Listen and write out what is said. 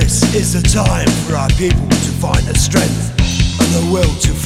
This is the time for our people to find the strength and the will to